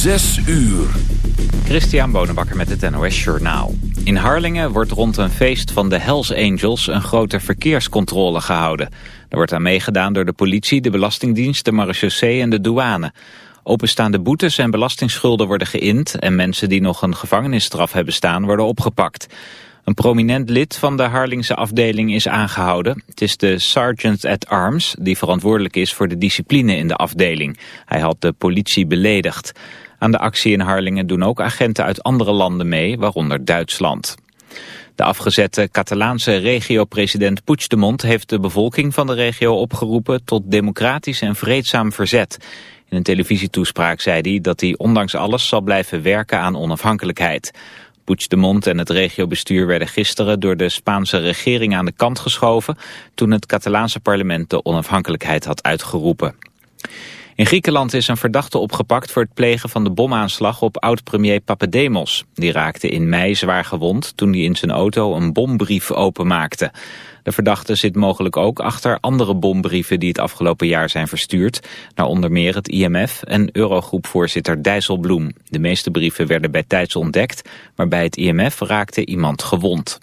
Zes uur. Christian Bonenbakker met het NOS Journaal. In Harlingen wordt rond een feest van de Hells Angels een grote verkeerscontrole gehouden. Er wordt aan meegedaan door de politie, de Belastingdienst, de marechaussee en de douane. Openstaande boetes en belastingsschulden worden geïnd... en mensen die nog een gevangenisstraf hebben staan worden opgepakt. Een prominent lid van de Harlingse afdeling is aangehouden. Het is de Sergeant at Arms die verantwoordelijk is voor de discipline in de afdeling. Hij had de politie beledigd. Aan de actie in Harlingen doen ook agenten uit andere landen mee, waaronder Duitsland. De afgezette Catalaanse regio-president Puigdemont heeft de bevolking van de regio opgeroepen tot democratisch en vreedzaam verzet. In een televisietoespraak zei hij dat hij ondanks alles zal blijven werken aan onafhankelijkheid. Puigdemont en het regiobestuur werden gisteren door de Spaanse regering aan de kant geschoven toen het Catalaanse parlement de onafhankelijkheid had uitgeroepen. In Griekenland is een verdachte opgepakt voor het plegen van de bomaanslag op oud-premier Papademos. Die raakte in mei zwaar gewond toen hij in zijn auto een bombrief openmaakte. De verdachte zit mogelijk ook achter andere bombrieven die het afgelopen jaar zijn verstuurd, naar onder meer het IMF en Eurogroepvoorzitter Dijsselbloem. De meeste brieven werden bij tijds ontdekt, maar bij het IMF raakte iemand gewond.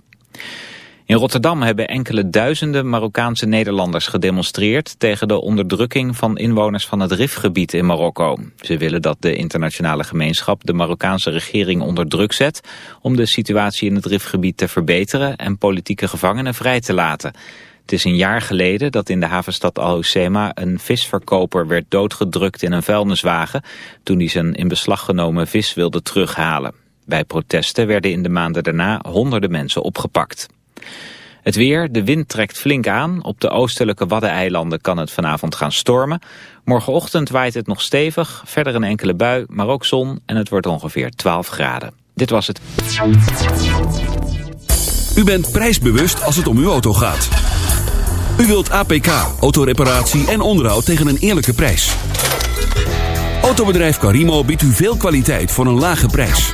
In Rotterdam hebben enkele duizenden Marokkaanse Nederlanders gedemonstreerd tegen de onderdrukking van inwoners van het Rifgebied in Marokko. Ze willen dat de internationale gemeenschap de Marokkaanse regering onder druk zet om de situatie in het Rifgebied te verbeteren en politieke gevangenen vrij te laten. Het is een jaar geleden dat in de havenstad Al-Hoceima een visverkoper werd doodgedrukt in een vuilniswagen toen hij zijn in beslag genomen vis wilde terughalen. Bij protesten werden in de maanden daarna honderden mensen opgepakt. Het weer, de wind trekt flink aan. Op de oostelijke Waddeneilanden kan het vanavond gaan stormen. Morgenochtend waait het nog stevig, verder een enkele bui, maar ook zon en het wordt ongeveer 12 graden. Dit was het. U bent prijsbewust als het om uw auto gaat. U wilt APK, autoreparatie en onderhoud tegen een eerlijke prijs. Autobedrijf Carimo biedt u veel kwaliteit voor een lage prijs.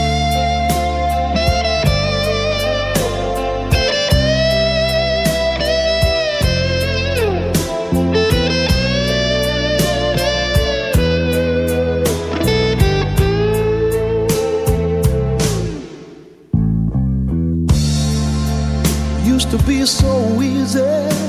So easy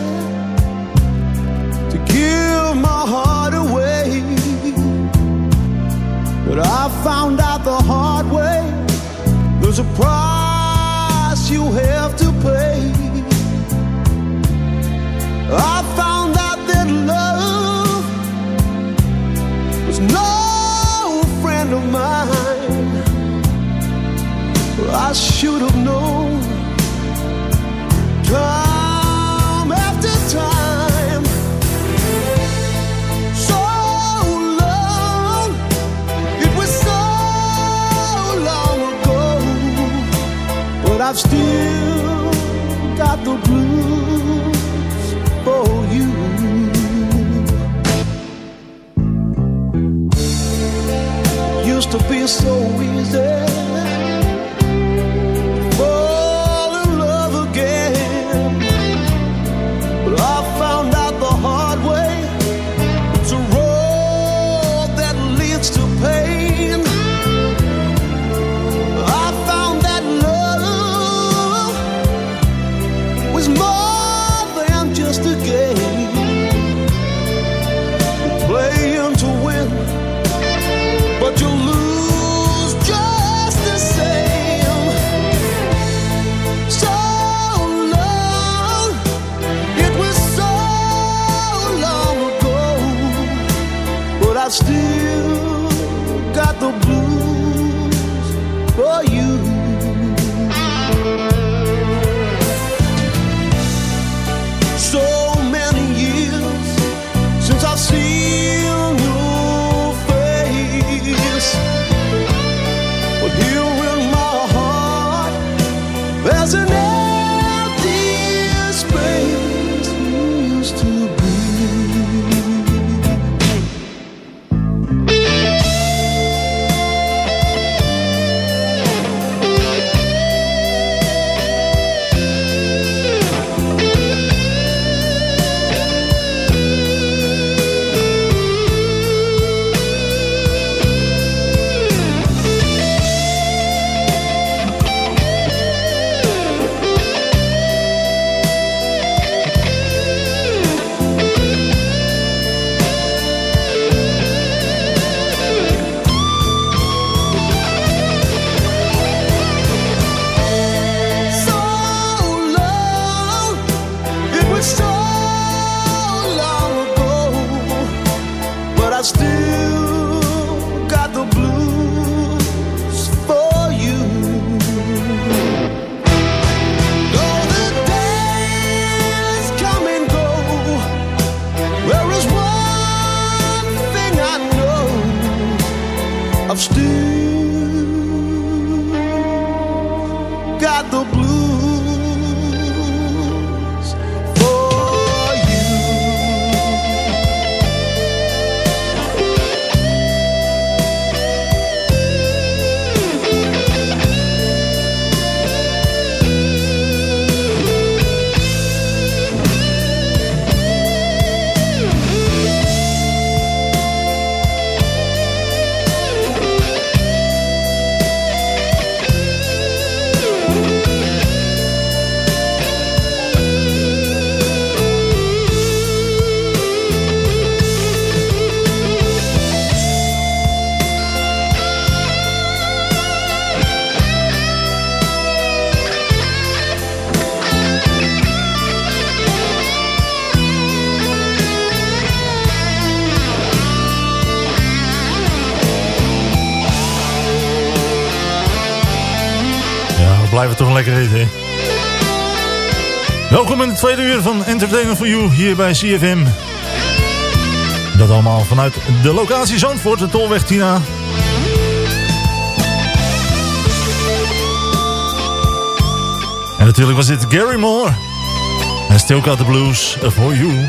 there's an blijven toch lekker eten? Welkom in het tweede uur van Entertainment for You hier bij CFM. Dat allemaal vanuit de locatie Zandvoort, de Tolweg Tina. En natuurlijk was dit Gary Moore. En Still Got the Blues for You.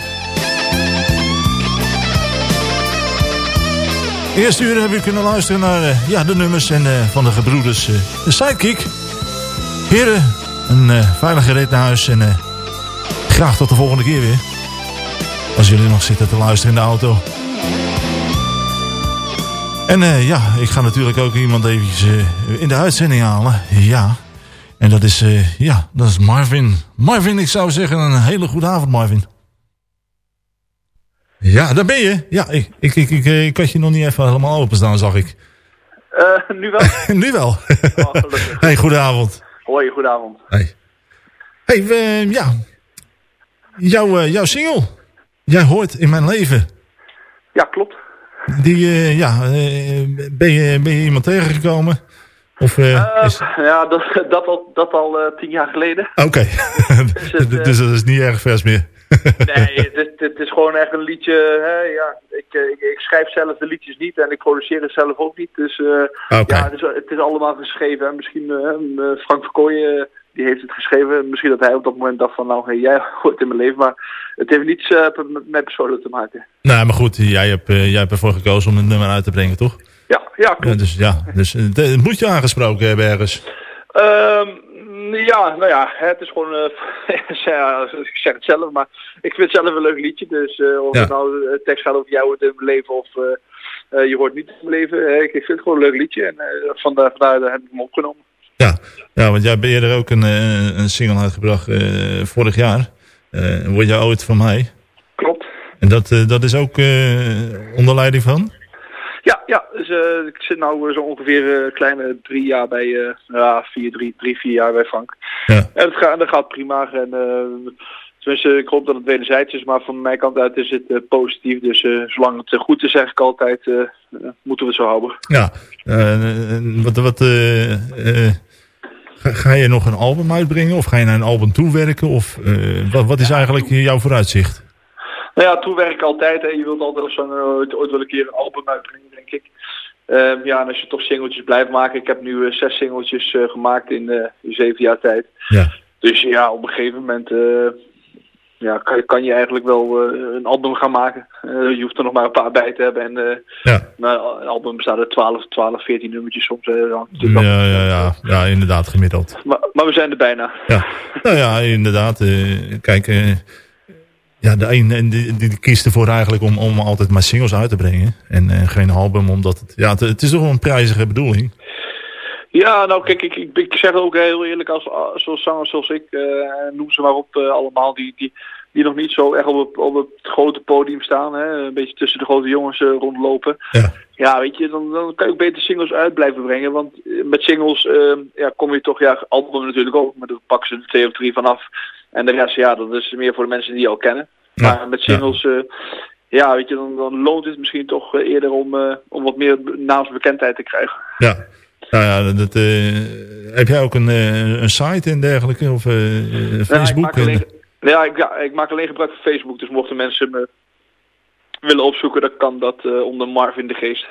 Eerste uur hebben we kunnen luisteren naar eh, ja, de nummers en, eh, van de gebroeders eh, de Sidekick. Heren, een eh, veilige rit naar huis en eh, graag tot de volgende keer weer. Als jullie nog zitten te luisteren in de auto. En eh, ja, ik ga natuurlijk ook iemand eventjes eh, in de uitzending halen. Ja, en dat is, ja, dat is Marvin. Marvin, ik zou zeggen een hele goede avond Marvin. Ja, daar ben je. Ja, ik, ik, ik, ik, ik had je nog niet even helemaal openstaan, zag ik. Eh, nu wel? nu wel. Oh, gelukkig. hey, goedenavond. Hoi, goedenavond. Hey. Hey, ja. Jouw, eh, jouw single. Jij hoort in mijn leven. Ja, klopt. Die, eh, ja, eh, ben, je, ben je iemand tegengekomen? Of, eh, Eh, is... Ja, dat, dat al, dat al eh, tien jaar geleden. Oké, het, eh, dus dat is niet erg vers meer. Nee, het, het is gewoon echt een liedje. Hè, ja, ik, eh, ik, ik schrijf zelf de liedjes niet en ik produceer het zelf ook niet. Dus eh, ja, het is, het is allemaal geschreven. En misschien eh, eh, Frank Verkooyen, die heeft het geschreven. Misschien dat hij op dat moment dacht van nou, hey, jij hoort in mijn leven. Maar het heeft niets eh, met mij persoonlijk te maken. nou, maar goed, jij hebt, eh, jij hebt ervoor gekozen om het nummer uit te brengen, toch? Ja, ja, klopt. Dus ja, dus, eh, het, moet je aangesproken hebben ergens. Ehm, ja, nou ja, het is gewoon, ja, ik zeg het zelf, maar ik vind het zelf een leuk liedje. Dus eh, of Ja. het nou tekst gaat over jou in mijn leven of je hoort niet in mijn leven. ik, vind het gewoon een leuk liedje en vandaar, vandaar heb ik hem opgenomen. Ja, ja want jij hebt eerder ook een, een single uitgebracht vorig jaar. Word jij ooit van mij? Klopt. En dat, dat is ook onder leiding van? Ja, ja dus, eh, ik zit nu zo ongeveer een kleine drie jaar bij, eh ja, vier, drie, drie, vier jaar bij Frank. Ja. En het gaat, dat gaat prima. En eh, tenminste, ik hoop dat het wederzijds is, maar van mijn kant uit is het eh, positief. Dus eh, zolang het eh, goed is, zeg ik altijd, eh, eh, moeten we het zo houden. Ja, eh, eh, wat, wat, eh, eh, ga, ga je nog een album uitbrengen of ga je naar een album toewerken? Of eh, wat, wat is eigenlijk jouw vooruitzicht? Nou ja, toewerken altijd. Hè. Je wilt altijd zo'n ooit, ooit wel een keer een album uitbrengen, denk ik. Ehm, ja, en als je toch singeltjes blijft maken. Ik heb nu eh, zes singeltjes eh, gemaakt in, eh, in zeven jaar tijd. Ja, Dus ja, op een gegeven moment eh, ja, kan, je- kan je eigenlijk wel eh, een album gaan maken. Eh, je hoeft er nog maar een paar bij te hebben. En eh, ja. nou, een album bestaat uit 12, 12 14 nummertjes soms. eh, dan. Dus Ja, ja, ja, ja, inderdaad, gemiddeld. Maar, maar we zijn er bijna. Ja, nou ja, inderdaad. eh, kijk, eh, ja, de een en die, die kiest ervoor eigenlijk om, om altijd maar singles uit te brengen. En geen album, omdat het, ja, het, het is toch wel een prijzige bedoeling. Ja, nou kijk, ik, ik, ik zeg ook heel eerlijk, als, als zoals zangers zoals ik, eh, noem ze maar op eh, allemaal, die, die, die nog niet zo echt op, het- op het grote podium staan, hè, een beetje tussen de grote jongens eh, rondlopen. Ja. Ja, weet je, dan, dan kan je ook beter singles uit blijven brengen, want met singles ja, kom je toch, ja, album natuurlijk ook, maar dan pakken ze er twee of drie vanaf. En de rest, ja, dat is meer voor de mensen die je al kennen. Ja, Maar met singles, ja, ja weet je, dan, dan loont het misschien toch eh, eerder om, eh, om wat meer naamsbekendheid te krijgen. Ja. Nou ja, dat, eh, heb jij ook een, eh, een site en dergelijke? Of eh, eh, Ja, Facebook? ik maak En- alleen, ja, ik, ja, ik maak alleen gebruik van Facebook. Dus mochten mensen me willen opzoeken, dan kan dat eh, onder Marvin de Geest.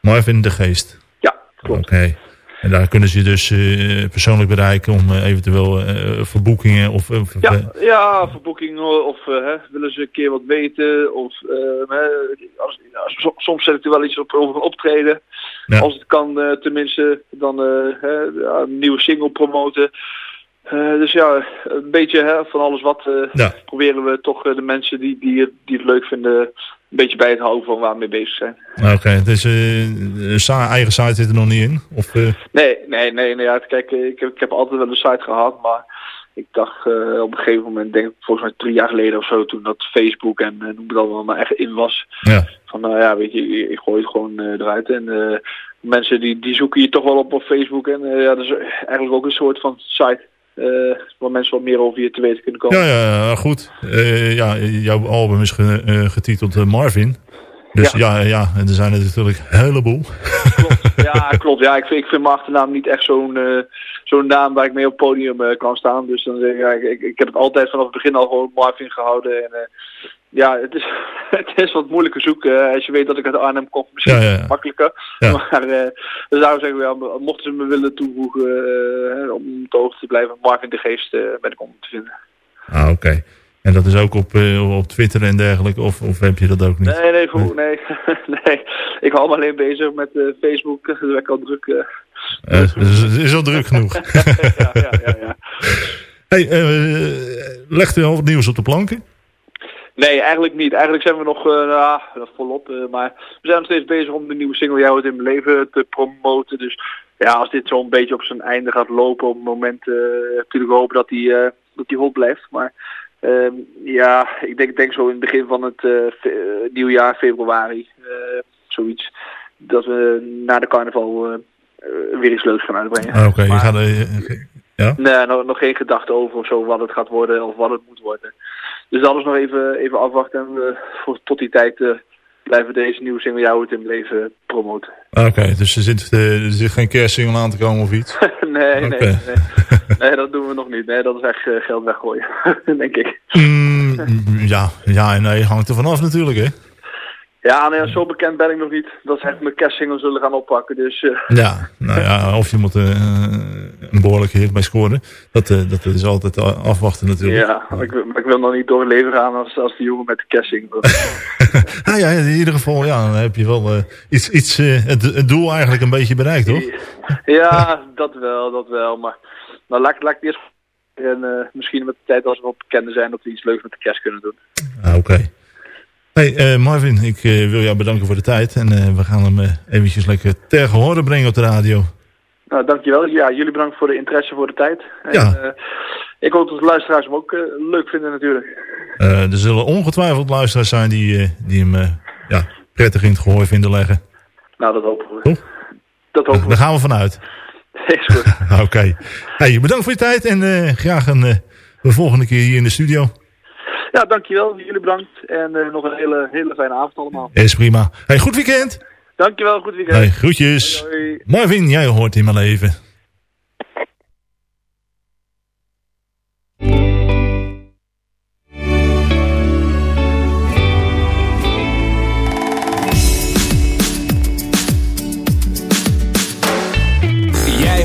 Marvin de Geest. Ja, klopt. Oké. En daar kunnen ze dus eh, persoonlijk bereiken om eh, eventueel eh voor boekingen of... Ja, ja, voor boeking of hè, willen ze een keer wat weten. Of als, ja, soms zet ik er wel iets op over een optreden. Ja. Als het kan, tenminste, dan een nieuwe single promoten. Dus ja, een beetje hè, van alles wat Ja. proberen we toch de mensen die, die, die het leuk vinden beetje bij het houden van waar we mee bezig zijn. Oké, dus eigen site zit er nog niet in? Of, eh, Nee, nee, nee, nee. Ja, kijk, eh, ik heb, ik heb altijd wel een site gehad, maar ik dacht op een gegeven moment, denk ik volgens mij drie jaar geleden of zo, toen dat Facebook en noem het allemaal maar echt in was. ja. Van nou ja, weet je, ik, ik gooi het gewoon eruit. En mensen die, die zoeken je toch wel op op Facebook. En ja, dat is eigenlijk ook een soort van site. Eh, waar mensen wat meer over je te weten kunnen komen. Ja, ja, goed. Eh, ja, jouw album is ge- eh, getiteld Marvin. Dus ja. Ja. ja, en er zijn er natuurlijk een heleboel. Klopt. Ja, klopt. Ja, ik vind, ik vind mijn achternaam niet echt zo'n zo'n naam waar ik mee op het podium kan staan. Dus dan zeg ik, ja, ik, ik, heb het altijd vanaf het begin al gewoon Marvin gehouden. En ja, het is, het is wat moeilijker zoeken. Als je weet dat ik uit Arnhem kom, misschien Ja, ja, ja. makkelijker. Ja. Maar eh dus daarom zeggen we, ja, mochten ze me willen toevoegen eh, om op de hoogte te blijven, Marvin de Geest eh, ben ik om te vinden. Ah, oké. En dat is ook op, op Twitter en dergelijke? Of, of heb je dat ook niet? Nee, nee, voor, nee. nee. Ik hou me alleen bezig met Facebook. Ben ik al druk. eh. Eh, dus het is al druk genoeg. ja, ja, ja, ja. hey, legt u al wat nieuws op de planken? Nee, eigenlijk niet. Eigenlijk zijn we nog uh, nou, volop. Uh, maar we zijn nog steeds bezig om de nieuwe single Jou het in mijn leven te promoten. Dus ja, als dit zo'n beetje op zijn einde gaat lopen op het moment... Uh, natuurlijk hopen dat die, uh, dat die hot blijft. Maar uh, ja, ik denk, denk zo in het begin van het nieuwjaar, februari, zoiets. Dat we na de carnaval weer iets leuks gaan uitbrengen. Ah, Oké, okay, je gaat... ja? Nee, nog, nog geen gedachte over of zo wat het gaat worden of wat het moet worden. Dus dat is nog even, even afwachten. En uh, voor, tot die tijd uh, blijven deze nieuwe single Jou het in leven promoten. Oké, okay, dus er zit, uh, er zit geen kerstsingle aan te komen of iets? nee, okay. nee, nee, nee. dat doen we nog niet. Nee, dat is echt geld weggooien, denk ik. Mm, ja, ja en nee, hangt er vanaf natuurlijk, hè? Ja, nee, zo bekend ben ik nog niet. Dat ze echt mijn kerstsingle zullen gaan oppakken. Dus, uh... Ja, nou ja, of je moet uh, een behoorlijke hit bij scoren. Dat, uh, dat is altijd afwachten natuurlijk. Ja, maar ik, wil, maar ik wil nog niet door het leven gaan als, als die jongen met de kerstsingle. ah, ja, in ieder geval, ja, dan heb je wel iets, iets het, het, doel eigenlijk een beetje bereikt, toch? Ja, dat wel, dat wel. Maar nou, laat, laat ik eerst... En misschien met de tijd als we wat bekender zijn dat we iets leuks met de kerst kunnen doen. Ah, Oké. Okay. Hey uh, Marvin, ik uh, wil jou bedanken voor de tijd. En uh, we gaan hem eventjes lekker ter gehore brengen op de radio. Nou, dankjewel. Ja, jullie bedankt voor de interesse voor de tijd. En, ja. ik hoop dat de luisteraars hem ook leuk vinden natuurlijk. er zullen ongetwijfeld luisteraars zijn die, die hem ja, prettig in het gehoor vinden leggen. Nou, dat hopen we. Toch? Dat hopen we. Daar gaan we vanuit. Is goed. Oké. Okay. Hey, bedankt voor je tijd en graag een, de volgende keer hier in de studio. Ja, dankjewel. Jullie bedankt. En eh, nog een hele, hele fijne avond allemaal. Is prima. Hey, goed weekend. Dankjewel, goed weekend. Hey, groetjes. Hoi, hoi. Marvin, jij hoort in mijn leven. Jij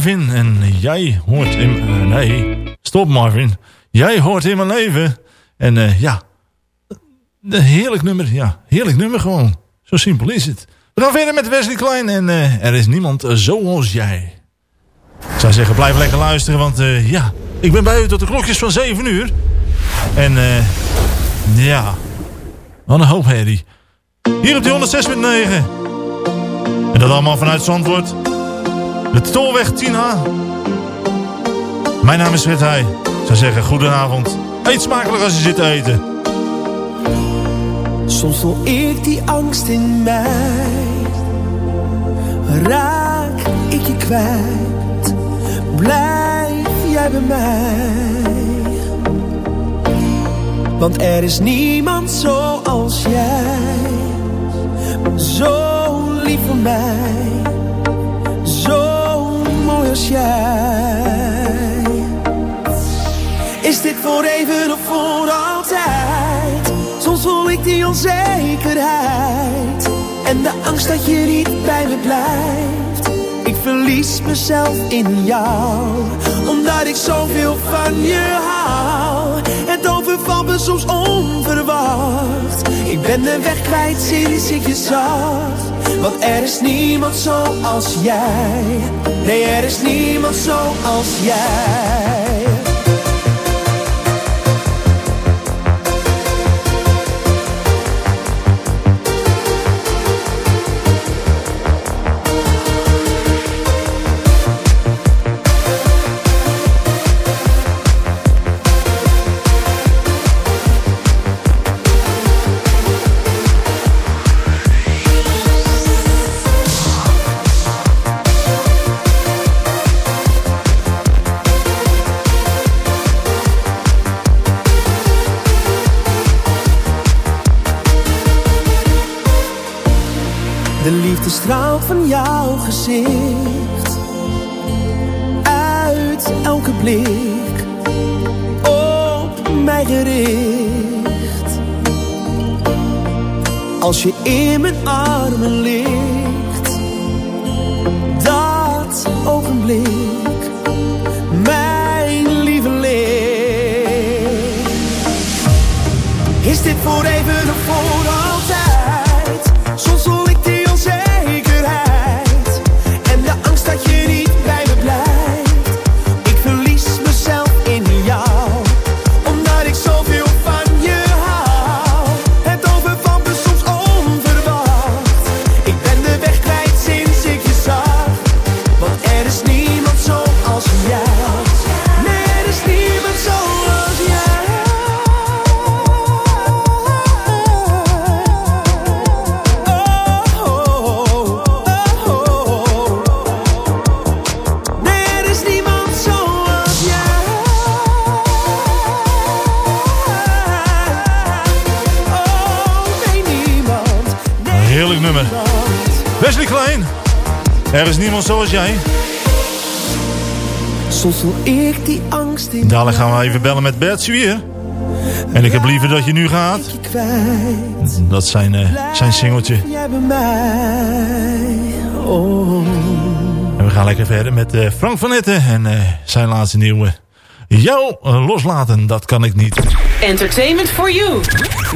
Marvin. En jij hoort in... eh, nee, stop Marvin. Jij hoort in mijn leven. En eh, ja, een heerlijk nummer. Ja, heerlijk nummer gewoon. Zo simpel is het. We gaan verder met Wesley Klein. En eh, er is niemand zoals jij. Ik zou zeggen, blijf lekker luisteren. Want ja, ik ben bij u tot de klokjes van 7 uur. En ja, wat een hoop herrie. Hier op die 106.9. En dat allemaal vanuit Zandvoort. De Tolweg 10A. Mijn naam is Fred Heij. Zou zeggen, goedenavond. Eet smakelijk als je zit te eten. Soms voel ik die angst in mij. Raak ik je kwijt. Blijf jij bij mij. Want er is niemand zoals jij. Zo lief voor mij. Is dit voor even of voor altijd? Soms voel ik die onzekerheid. En de angst dat je niet bij me blijft. Ik verlies mezelf in jou. Omdat ik zoveel van je hou. Het overvalt me soms onverwacht. Ik ben de weg kwijt sinds ik je zag. Want er is niemand zoals jij. Nee, er is niemand zoals jij. Van jouw gezicht. Uit elke blik op mij gericht. Als je in mijn armen ligt, dat ogenblik, mijn lieveling. Is dit voor even of voor zoals jij. Soms voel ik die angst in Dadelijk gaan we even bellen met Bert Zwier. En ik heb liever dat je nu gaat. Dat is zijn, eh, zijn singeltje. Oh. En we gaan lekker verder met eh, Frank van Etten. En eh, zijn laatste nieuwe. Jou loslaten, dat kan ik niet. Entertainment for you.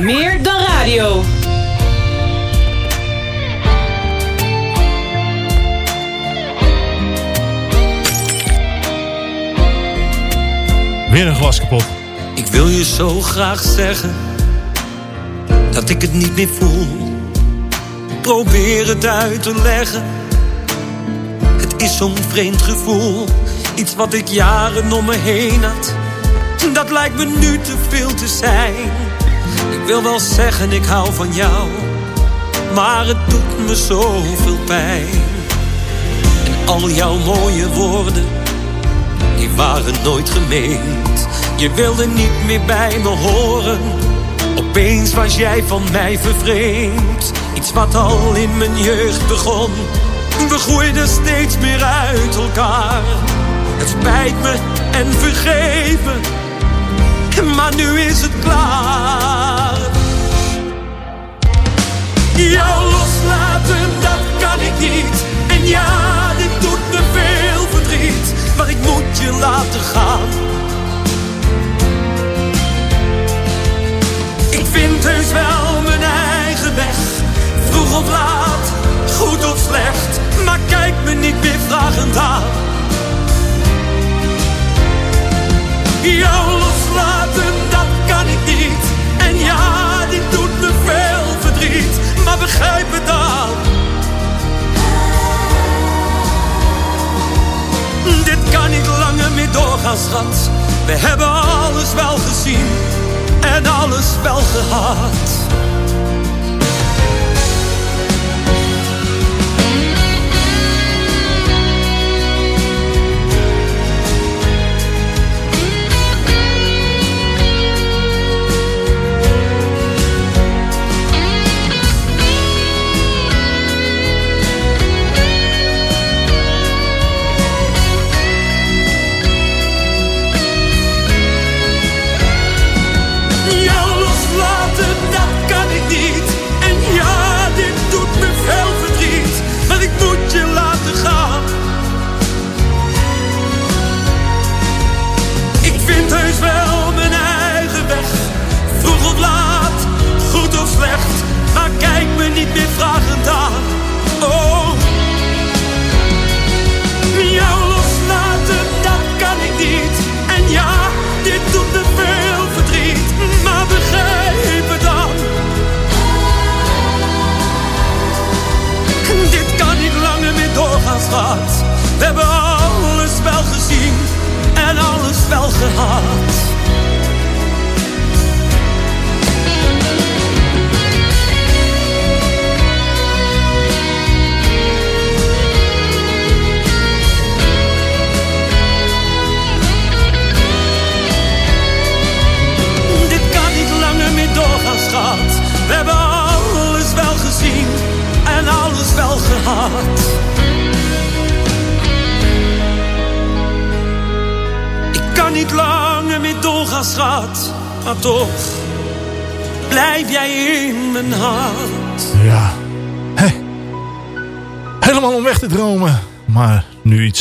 Meer dan radio. Glas kapot. Ik wil je zo graag zeggen dat ik het niet meer voel. Probeer het uit te leggen. Het is zo'n vreemd gevoel, iets wat ik jaren om me heen had. Dat lijkt me nu te veel te zijn. Ik wil wel zeggen ik hou van jou, maar het doet me zoveel pijn. En al jouw mooie woorden die waren nooit gemeend. Je wilde niet meer bij me horen. Opeens was jij van mij vervreemd. Iets wat al in mijn jeugd begon. We groeiden steeds meer uit elkaar. Het spijt me en vergeef me. Maar nu is het klaar. Jou loslaten, dat kan ik niet. En ja, Je laten gaan. Ik vind heus wel mijn eigen weg. Vroeg of laat, goed of slecht. Maar kijk me niet meer vragend aan. Jou loslaten, dat kan ik niet. En ja, dit doet me veel verdriet. Maar begrijp het dan. Dit kan niet langer meer doorgaan, schat. We hebben alles wel gezien en alles wel gehad.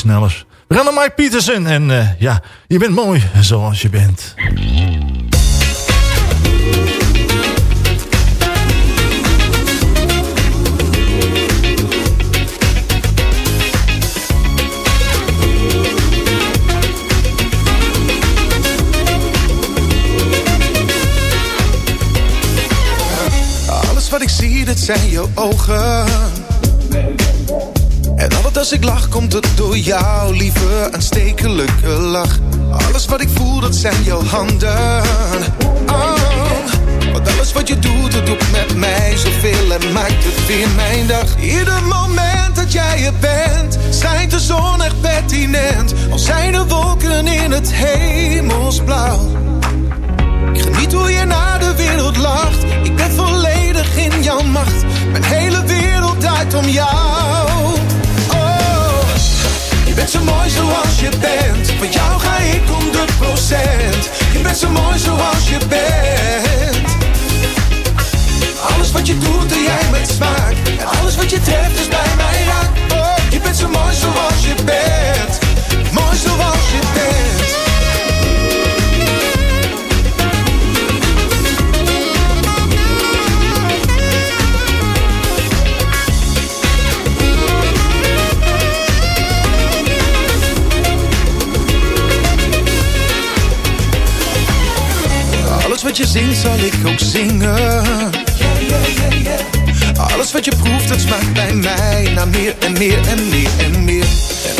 Sneller. We gaan naar Mike Peterson. En uh, ja, je bent mooi zoals je bent. Alles wat ik zie, dat zijn jouw ogen. Als ik lach, komt het door jou, lieve aanstekelijke lach. Alles wat ik voel, dat zijn jouw handen. Oh, want alles wat je doet, dat doet met mij zoveel en maakt het weer mijn dag. Ieder moment dat jij er bent, schijnt de zon echt pertinent. Al zijn er wolken in het hemelsblauw. Ik geniet hoe je naar de wereld lacht. Ik ben volledig in jouw macht. Mijn hele wereld draait om jou. Je bent zo mooi zoals je bent. Van jou ga ik 100%. Je bent zo mooi zoals je bent. Alles wat je doet, doe jij met smaak. En alles wat je treft is bij mij raak. Je bent zo mooi zoals je bent. Mooi zoals je bent. Wat je zingt zal ik ook zingen. Alles wat je proeft, dat smaakt bij mij naar meer en meer en meer en meer.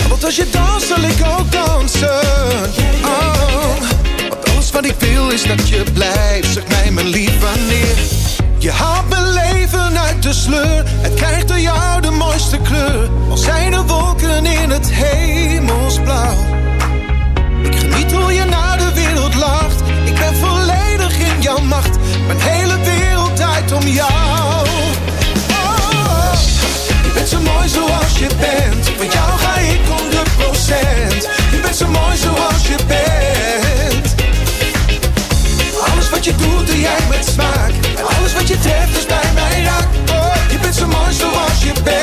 En als je danst, zal ik ook dansen. Oh, want alles wat ik wil is dat je blijft. Zeg mij, mijn lief, wanneer. Je haalt mijn leven uit de sleur. Het krijgt door jou de mooiste kleur. Al zijn er wolken in het hemelsblauw. Ik geniet hoe je naar de wereld lacht. Volledig in jouw macht. Mijn hele wereld draait om jou. Oh, je bent zo mooi zoals je bent. Van jou ga ik 100%. Je bent zo mooi zoals je bent. Alles wat je doet, doe jij met smaak. Alles wat je treft is bij mij raak. Oh, je bent zo mooi zoals je bent.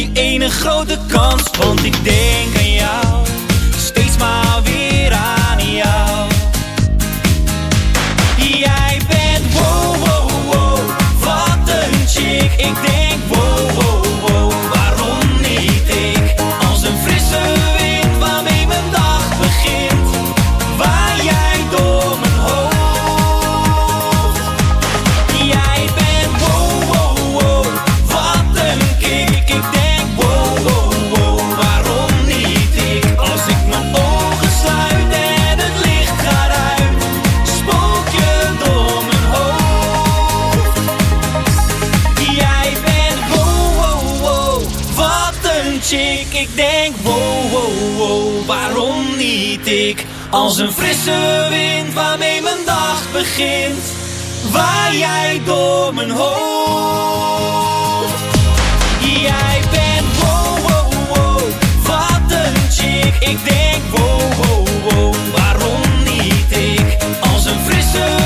Die ene grote kans. Want ik denk Als een frisse wind waarmee mijn dag begint, waar jij door mijn hoofd. Jij bent wow, wow, wow, wat een chick. Ik denk wow, wow, wow, waarom niet ik? Als een frisse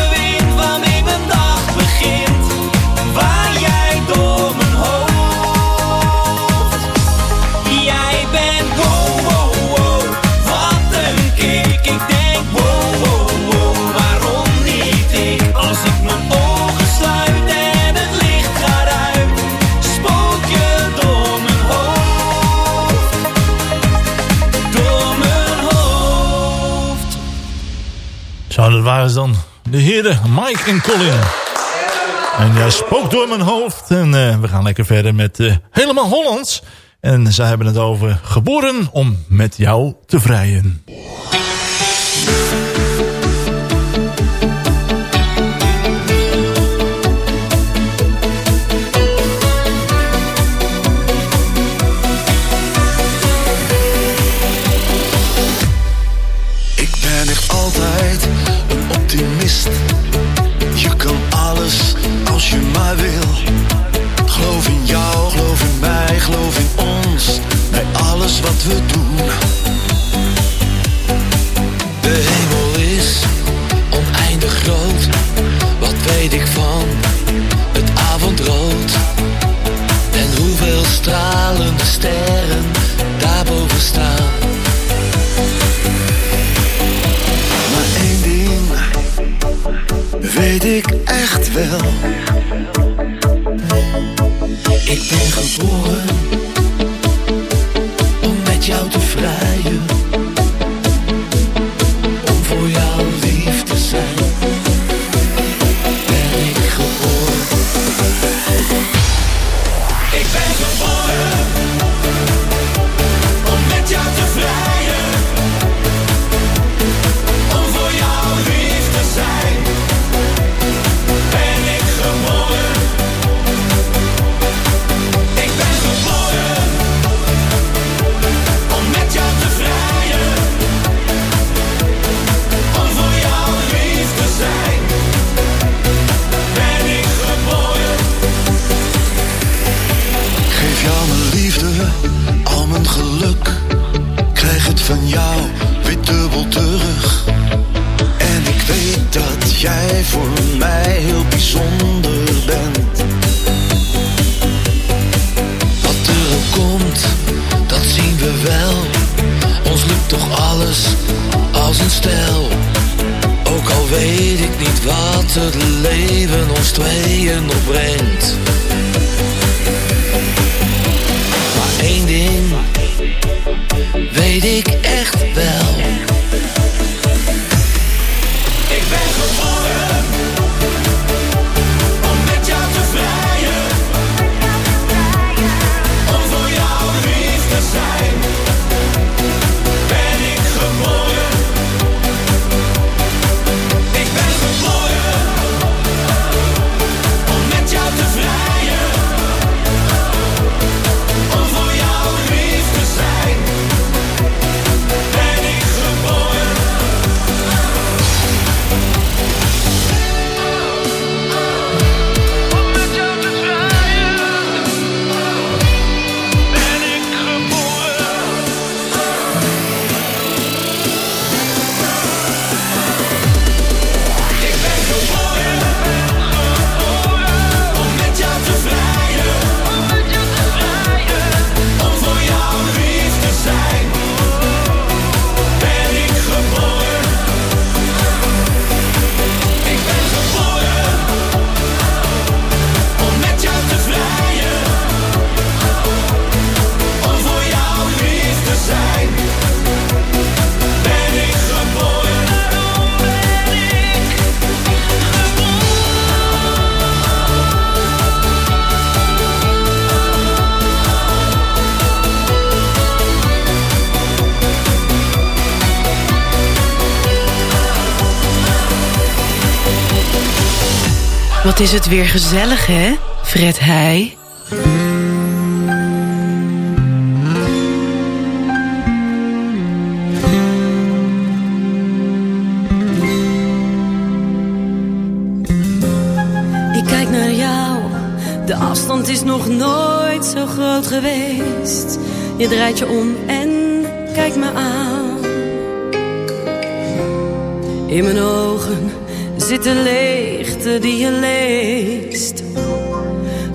Zo, dat waren ze dan. De heren Mike en Colin. En jij spookt door mijn hoofd. En eh, we gaan lekker verder met eh, Helemaal Hollands. En zij hebben het over geboren om met jou te vrijen. we doen. De hemel is oneindig groot, wat weet ik van het avondrood? En hoeveel stralende sterren daarboven staan. Maar één ding weet ik echt wel Wat is het weer gezellig, hè, Fred Hij Ik kijk naar jou, de afstand is nog nooit zo groot geweest. Je draait je om en kijkt me aan. In mijn ogen zit een leeg die je leest.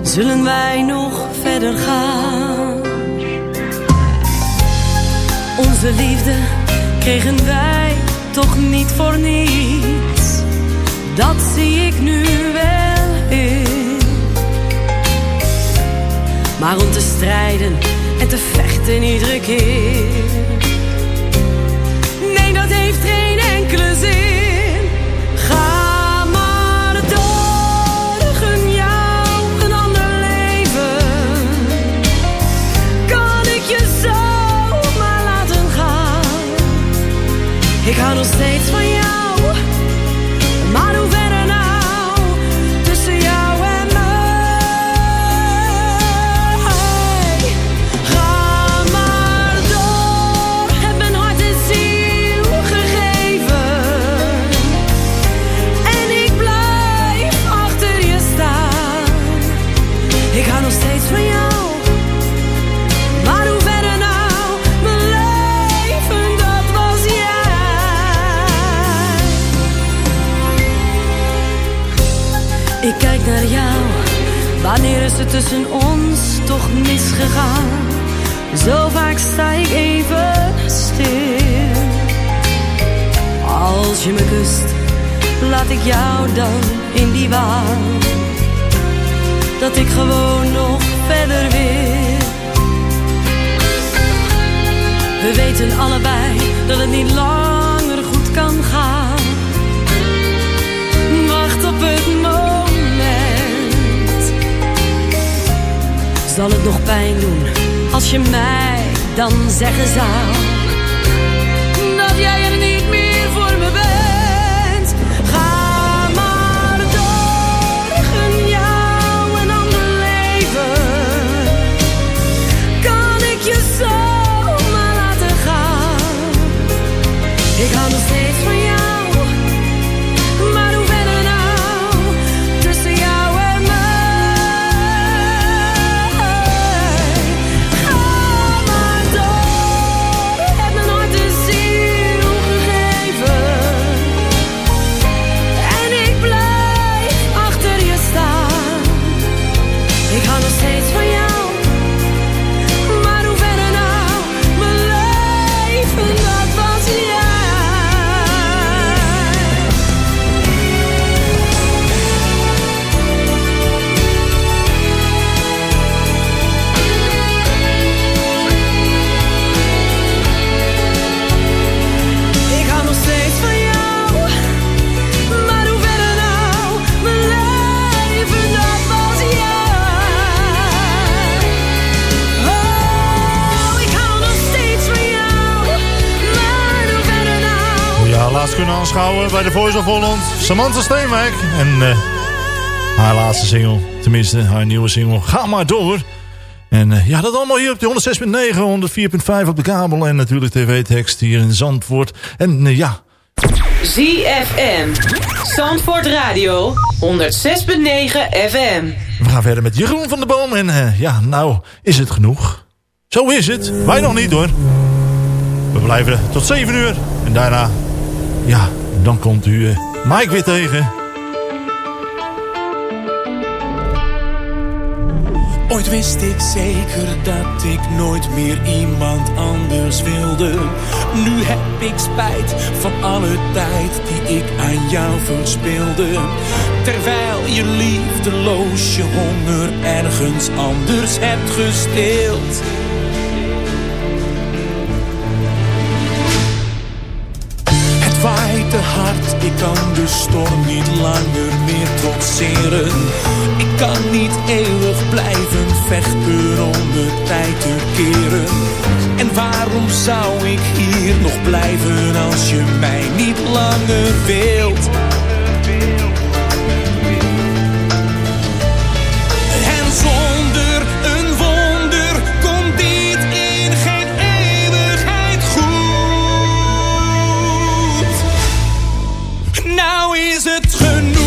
Zullen wij nog verder gaan? Onze liefde kregen wij toch niet voor niets. Dat zie ik nu wel in. Maar om te strijden en te vechten iedere keer. Ik tussen ons toch misgegaan? Zo vaak sta ik even stil. Als je me kust, laat ik jou dan in die waan. Dat ik gewoon nog verder wil. We weten allebei dat het niet langer Zal het nog pijn doen. Als je mij dan zeggen zou aanschouwen bij de Voice of Holland. Samantha Steenwijk. En eh, haar laatste single, tenminste haar nieuwe single, Ga maar door. En eh, ja, dat allemaal hier op de 106.9, 104.5 op de kabel. En natuurlijk tv-tekst hier in Zandvoort. En eh, ja, ZFM. Zandvoort Radio. 106.9 FM. we gaan verder met Jeroen van der Boom. En ja, nou is het genoeg. Zo is het. Wij nog niet hoor. We blijven tot 7 uur. En daarna, ja, dan komt u eh, Mike weer tegen. Ooit wist ik zeker dat ik nooit meer iemand anders wilde. Nu heb ik spijt van alle tijd die ik aan jou verspilde. Terwijl je liefdeloos je honger ergens anders hebt gestild. Te hard, ik kan de storm niet langer meer trotseren. Ik kan niet eeuwig blijven vechten om de tijd te keren. En waarom zou ik hier nog blijven als je mij niet langer wilt? Is het genoeg.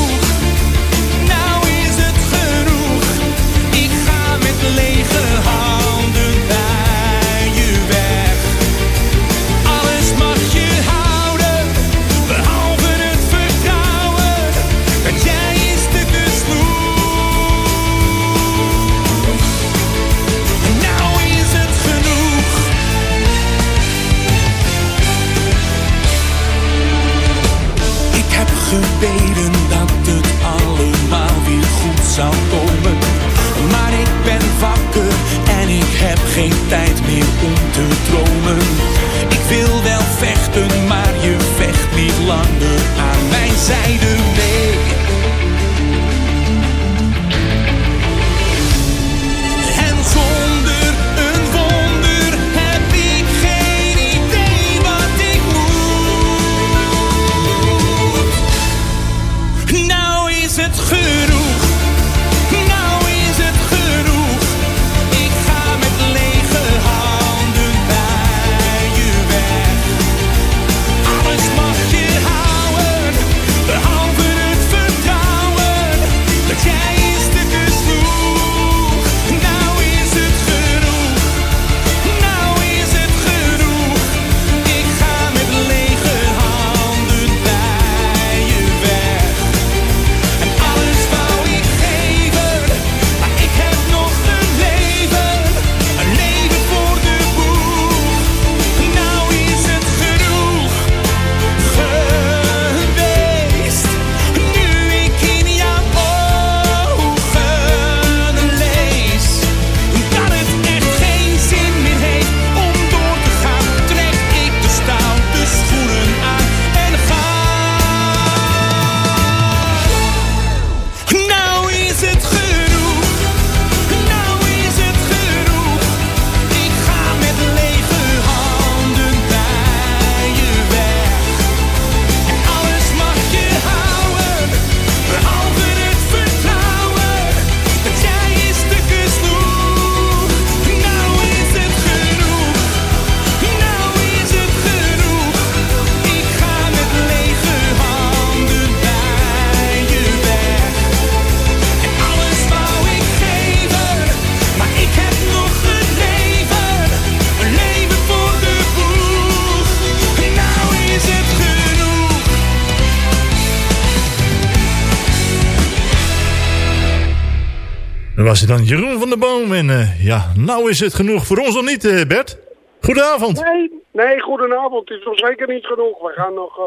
Dan Jeroen van der Boom. En eh, ja, nou is het genoeg voor ons nog niet, eh, Bert. Goedenavond. Nee, nee, goedenavond. Het is nog zeker niet genoeg. We gaan nog... eh,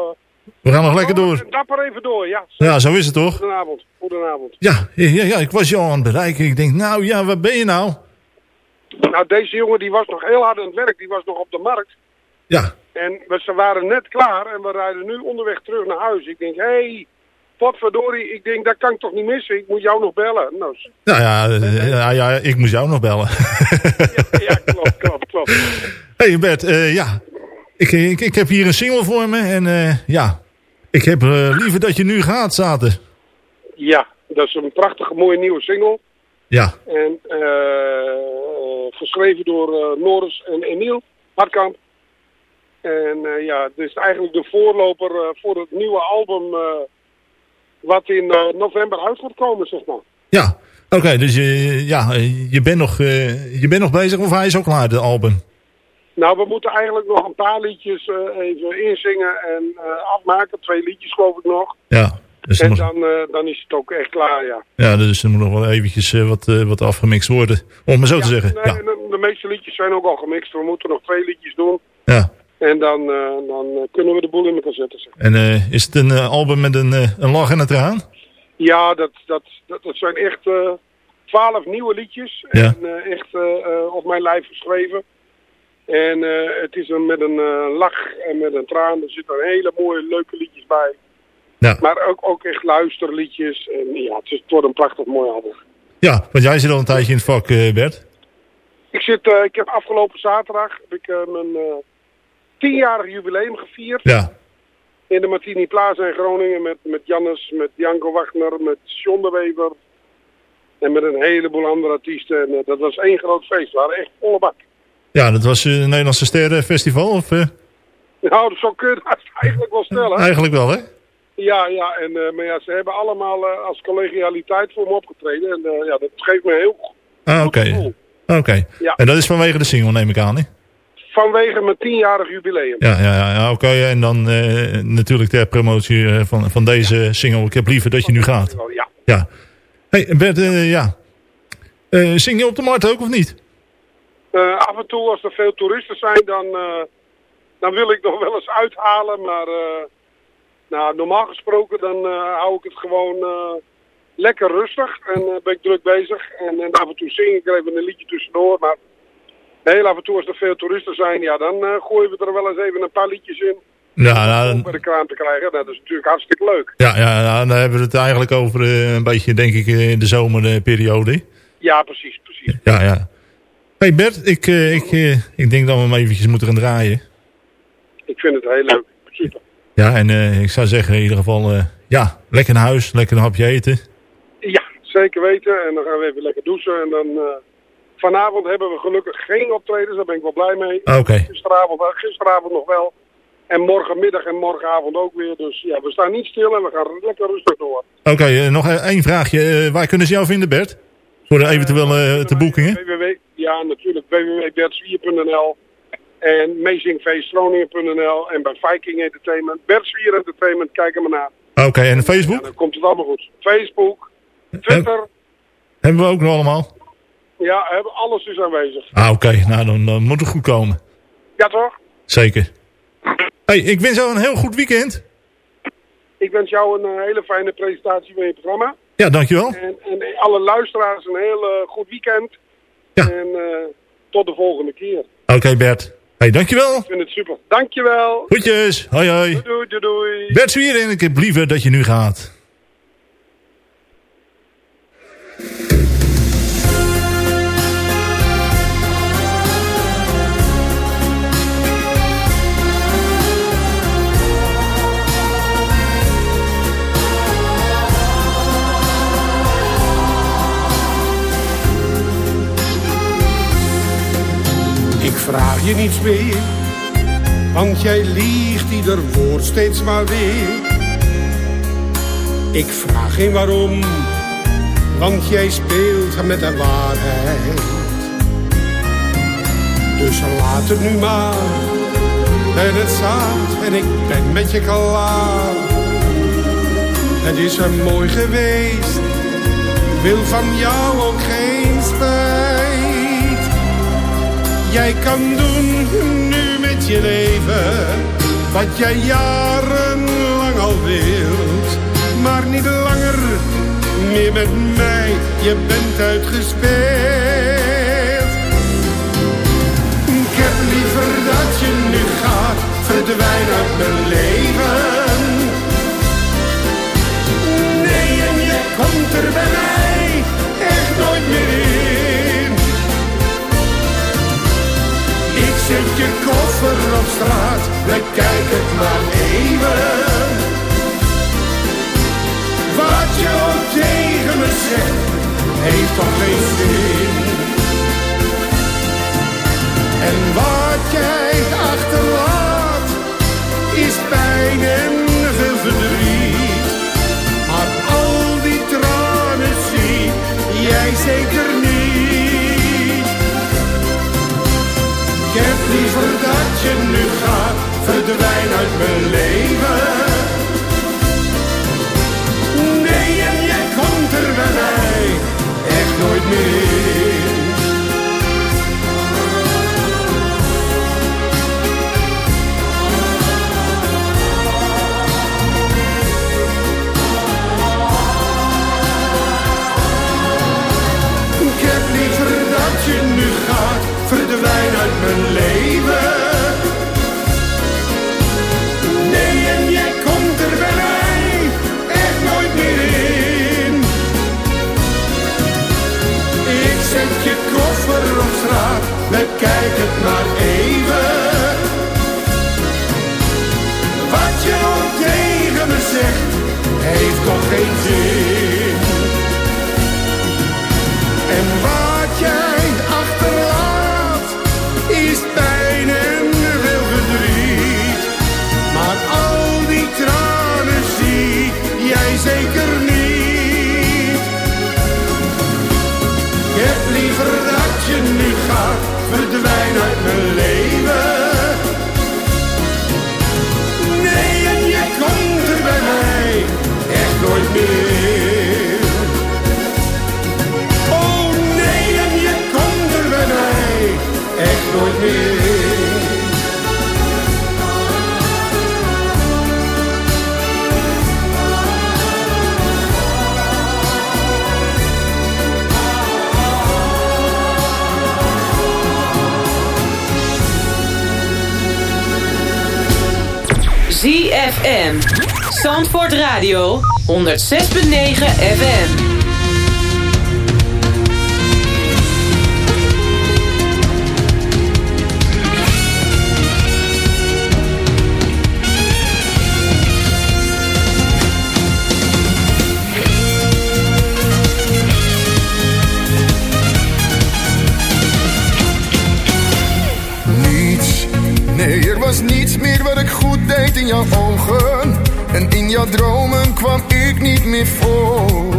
We gaan nog lekker door. Dapper even door, ja. Ja, zo is het toch? Goedenavond, goedenavond. Ja, ja, ja, ik was al aan het bereiken. Ik denk, nou ja, waar ben je nou? Nou, deze jongen die was nog heel hard aan het werk. Die was nog op de markt. Ja. En we, ze waren net klaar en we rijden nu onderweg terug naar huis. Ik denk, hé, hey, potverdorie. Ik denk, dat kan ik toch niet missen. Ik moet jou nog bellen. Nou, Nou ja, eh, ja, ja, ik moest jou nog bellen. ja, klopt, klopt, klopt. hey Bert, eh, ja. Ik, ik, ik heb hier een single voor me. En eh, ja, ik heb liever dat je nu gaat, zaten. Ja, dat is een prachtige mooie nieuwe single. Ja. En eh, geschreven door Norris en Emiel Hartkamp. En ja, het is eigenlijk de voorloper voor het nieuwe album wat in eh, november uit gaat komen, zeg maar. Ja, oké, dus je, ja, je, bent nog, eh, je bent nog bezig of hij is ook klaar, de album? Nou, we moeten eigenlijk nog een paar liedjes eh, even inzingen en afmaken. Twee liedjes geloof ik nog. Ja, dus en nog- dan, dan is het ook echt klaar, ja. ja dus er moet nog wel eventjes wat, wat afgemixt worden. Om maar zo te zeggen. Nee, Ja. de meeste liedjes zijn ook al gemixt. We moeten nog twee liedjes doen. Ja. En dan, eh, dan eh, kunnen we de boel in elkaar zetten. Zeg. En eh, is het een album met een, een lach en een traan? Ja, dat, dat, dat, dat zijn echt twaalf nieuwe liedjes. Ja. En echt op mijn lijf geschreven. En het is een, met een lach en met een traan. Er zitten hele mooie, leuke liedjes bij. Ja. Maar ook, ook echt luisterliedjes. En ja, het, is, het wordt een prachtig mooi album. Ja, want jij zit al een tijdje in het vak, Bert. Ik, zit, ik heb afgelopen zaterdag heb ik, mijn tienjarig jubileum gevierd. Ja. In de Martini Plaza in Groningen met, met Jannes, met Janko Wagner, met John de Wever. En met een heleboel andere artiesten. En, eh, dat was één groot feest. We waren echt volle bak. Ja, dat was eh, een Nederlandse Sterrenfestival, of? eh? Nou, zo kun je het eigenlijk wel stellen. Eigenlijk wel, hè? Ja, ja, en, maar ja, ze hebben allemaal als collegialiteit voor me opgetreden. En ja, dat geeft me heel Ah, oké. Oké. Ja. En dat is vanwege de single, neem ik aan, hè? Vanwege mijn tienjarig jubileum. Ja, ja, ja, oké. En dan eh, natuurlijk ter promotie eh, van, van deze single. Ik heb liever dat je nu gaat. Ja. Ja. hey, Bert, eh, ja. Zing je op de markt ook of niet? Af en toe als er veel toeristen zijn, dan, dan wil ik nog wel eens uithalen. Maar Nou, normaal gesproken dan hou ik het gewoon lekker rustig en ben ik druk bezig. En, en af en toe zing ik er even een liedje tussendoor. Maar heel af en toe als er veel toeristen zijn, ja, dan eh, gooien we er wel eens even een paar liedjes in. Ja, nou, Om bij de kraan te krijgen. Dat is natuurlijk hartstikke leuk. ja, ja, nou, dan hebben we het eigenlijk over eh, een beetje, denk ik, eh, in de zomerperiode. Ja, precies, precies. Ja, ja. hey Bert, ik, ik, ik denk dat we hem eventjes moeten gaan draaien. Ik vind het heel leuk. Super. Ja, en ik zou zeggen in ieder geval, ja, lekker naar huis, lekker een hapje eten. Ja, zeker weten. En dan gaan we even lekker douchen. En dan vanavond hebben we gelukkig geen optredens. Daar ben ik wel blij mee. Oké. Gisteravond, eh, gisteravond nog wel. En morgenmiddag en morgenavond ook weer. Dus ja, we staan niet stil en we gaan lekker rustig door. Oké, eh, nog eh, één vraagje. Eh, waar kunnen ze jou vinden, Bert? Voor de eventuele te boekingen? www, ja, natuurlijk www.bertswier.nl en meezingfeestgroningen.nl en bij Viking Entertainment. Bert Zwier Entertainment, kijk er maar naar. Oké, en Facebook? Dan komt het allemaal goed. Facebook, Twitter, Hebben we ook nog allemaal? Ja, hebben- alles is aanwezig. Ah, oké. Nou, dan, dan moet het goed komen. Ja toch? Zeker. hey, ik wens jou een heel goed weekend. Ik wens jou een eh, hele fijne presentatie van je programma. Ja, dankjewel. En, en alle luisteraars een heel eh, goed weekend. En eh, tot de volgende keer. Oké, Bert. hey, dankjewel. Ik vind het super. Dankjewel. Goedjes. Hoi, hoi. Doei, doei, doei. Bert Zwier en ik heb liever dat je nu gaat. Vraag je niets meer, want jij liegt ieder woord steeds maar weer. Ik vraag geen waarom, want jij speelt met de waarheid. Dus laat het nu maar, en het zaad, en ik ben met je klaar. Het is er mooi geweest, wil van jou ook geen spijt. Jij kan doen nu met je leven wat jij jarenlang al wilt. Maar niet langer meer met mij, je bent uitgespeeld. Ik heb liever dat je nu gaat, verdwijn uit mijn leven. Nee, en je komt er bij mij Zet je koffer op straat, bekijk het maar even. Wat je ook tegen me zegt, heeft toch geen zin. En wat jij achterlaat, is pijn en verdriet. Maar al die tranen zie jij zeker liever dat je nu gaat, verdwijn uit mijn leven. Nee, en jij komt er bij mij echt nooit meer. 106.9 FM. Kwam ik niet meer voor.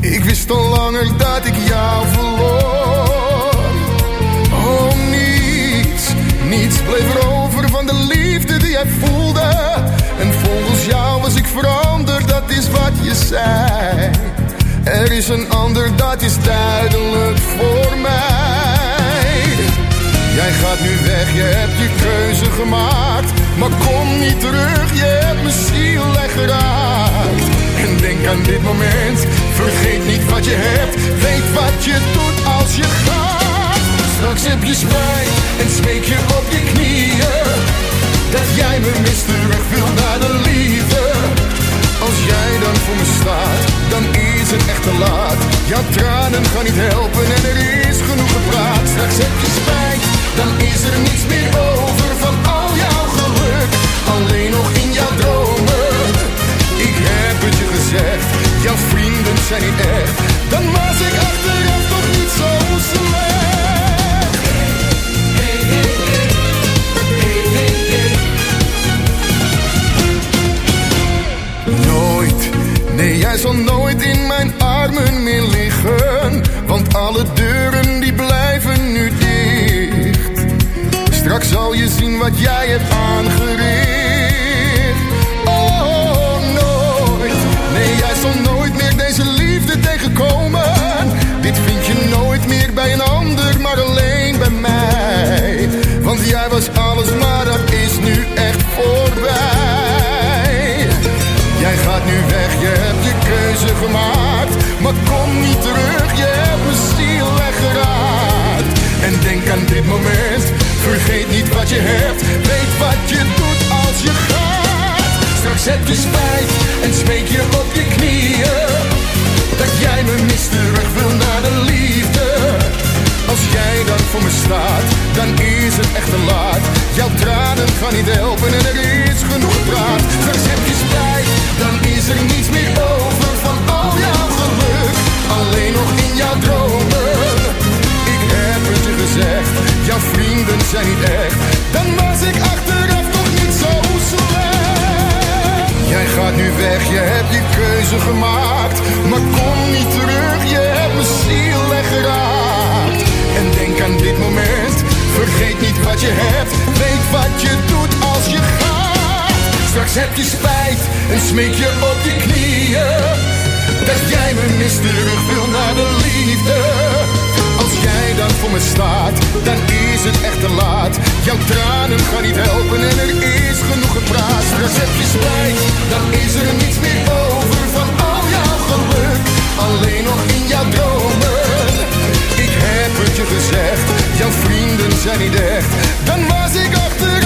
Ik wist al langer dat ik jou verloor. Oh niets, niets bleef er over van de liefde die jij voelde. En volgens jou was ik veranderd, dat is wat je zei. Er is een ander, dat is duidelijk voor mij Jij gaat nu weg, je hebt je keuze gemaakt. Maar kom niet terug, je hebt mijn ziel geraakt. En denk aan dit moment, vergeet niet wat je hebt. Weet wat je doet als je gaat. Straks heb je spijt en smeek je op je knieën. Dat jij me mist terug wil naar de liefde. Als jij dan voor me staat, dan is het echt te laat. Jouw tranen gaan niet helpen en er is genoeg gepraat. Straks heb je spijt dan is er niets meer over van al jouw geluk. Alleen nog in jouw dromen. Ik heb het je gezegd, jouw vrienden zijn echt. Dan was ik achteraf toch niet zo slecht. Nooit, nee jij zal nooit in mijn armen meer liggen. Want alle deuren zal je zien wat jij hebt aangericht. Oh, nooit. Nee, jij zal nooit meer deze liefde tegenkomen. Dit vind je nooit meer bij een ander, maar alleen bij mij. Want jij was alles, maar dat is nu echt voorbij. Jij gaat nu weg, je hebt je keuze gemaakt. Maar kom niet terug, Weet wat je doet als je gaat. Straks heb je spijt en smeek je op je knieën. Dat jij me mist terug wil naar de liefde. Als jij dan voor me staat, dan is het echt te laat. Jouw tranen gaan niet helpen en er is genoeg gepraat. Straks heb je spijt, dan is er niets meer over van al jouw geluk. Alleen nog in jouw dromen. Jouw vrienden zijn niet echt. Dan was ik achteraf toch niet zo slecht. Jij gaat nu weg, je hebt je keuze gemaakt. Maar kom niet terug, je hebt mijn ziel weggeraakt. En denk aan dit moment, vergeet niet wat je hebt. Weet wat je doet als je gaat. Straks heb je spijt en smeek je op je knieën. Dat jij me mist terug wil naar de liefde. Jij dan voor me staat, dan is het echt te laat. Jouw tranen gaan niet helpen en er is genoeg gepraat. Straks heb je spijt, dan is er niets meer over van al jouw geluk. Alleen nog in jouw dromen. Ik heb het je gezegd, jouw vrienden zijn niet echt. Dan was ik achteraf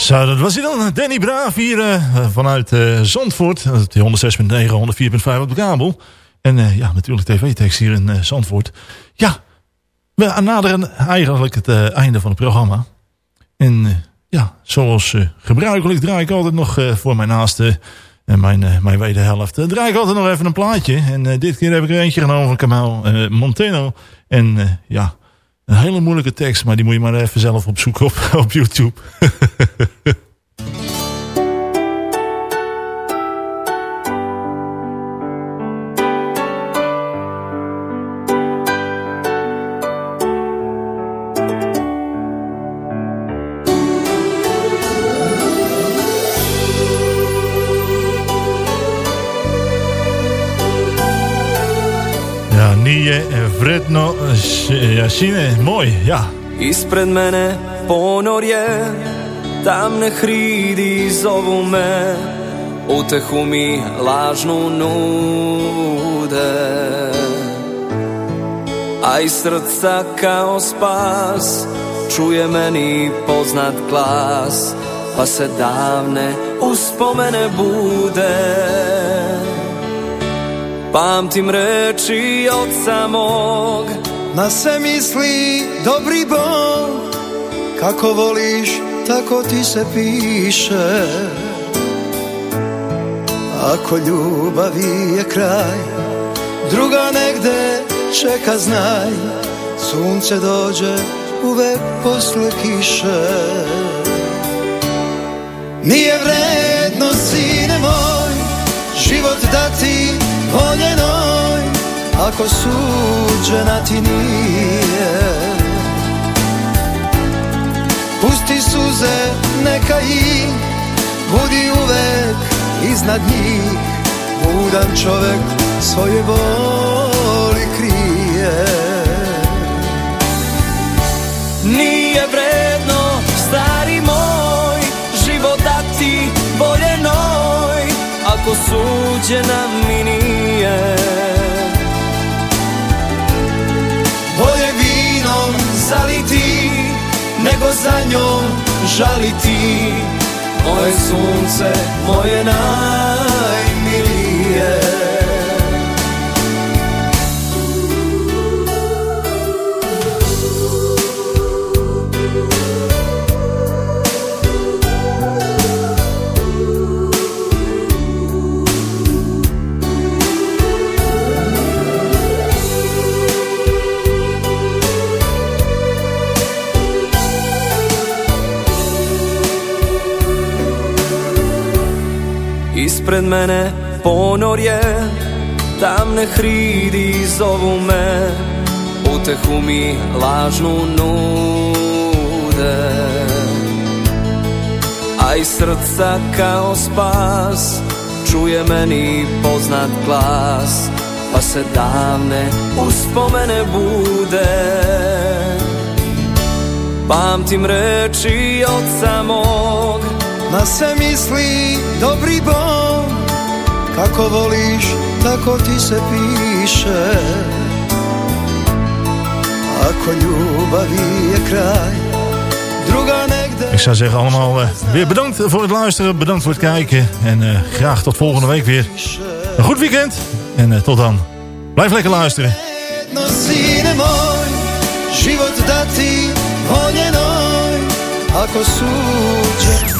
Zo, dat was hij dan. Danny Braaf hier eh, vanuit eh, Zandvoort. Dat is 106.9, 104.5 op de kabel. En eh, ja, natuurlijk tv-tekst hier in Zandvoort. Ja, we naderen eigenlijk het einde van het programma. En ja, zoals gebruikelijk draai ik altijd nog voor mijn naaste... En mijn, mijn wederhelft. Uh, draai ik altijd nog even een plaatje. En dit keer heb ik er eentje genomen van Kamal Monteno. En ja, een hele moeilijke tekst. Maar die moet je maar even zelf opzoeken op, op YouTube. Vredno jašine. Mooi, ja. Ispred mene ponorje, tamne hridi zovu me, utehu mi lažnu nude. A iz srca kao spas, čuje meni poznat glas Pa se davne uspomene bude Pamtim reči od samog Na se misli dobri Bog Kako voliš, tako ti se piše. Ako ljubavi je kraj Druga negde čeka znaj. Sunce dođe uvek posle kiše. Nije vredno, sine moj Život dati voljenoj Ako suđena ti nije. Pusti suze, neka ih Budi uvek iznad njih. Budan čovek svoje boli krije. Nije vredno, stari moj Život dati voljenoj Ako suđena mi nije žaliti. Moje sunce, moje najmilije Ispred mene ponorje Tamne hridi zovu me. Utehu mi lažnu nude A iz srca kao spas Čuje meni poznat glas. Pa se davne uspomene bude. Pamtim reči od samog Na se misli dobri Bog Kako voliš, tako ti se piše Ako ljubavi je kraj Druga negde Ik zou zeggen allemaal uh, weer bedankt voor het luisteren. Bedankt voor het kijken. En uh, graag tot volgende week weer. Een goed weekend. En uh, tot dan. Blijf lekker luisteren. Život dati voljenoj Ako suđe